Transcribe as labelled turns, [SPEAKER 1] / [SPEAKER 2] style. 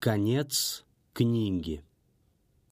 [SPEAKER 1] Конец книги.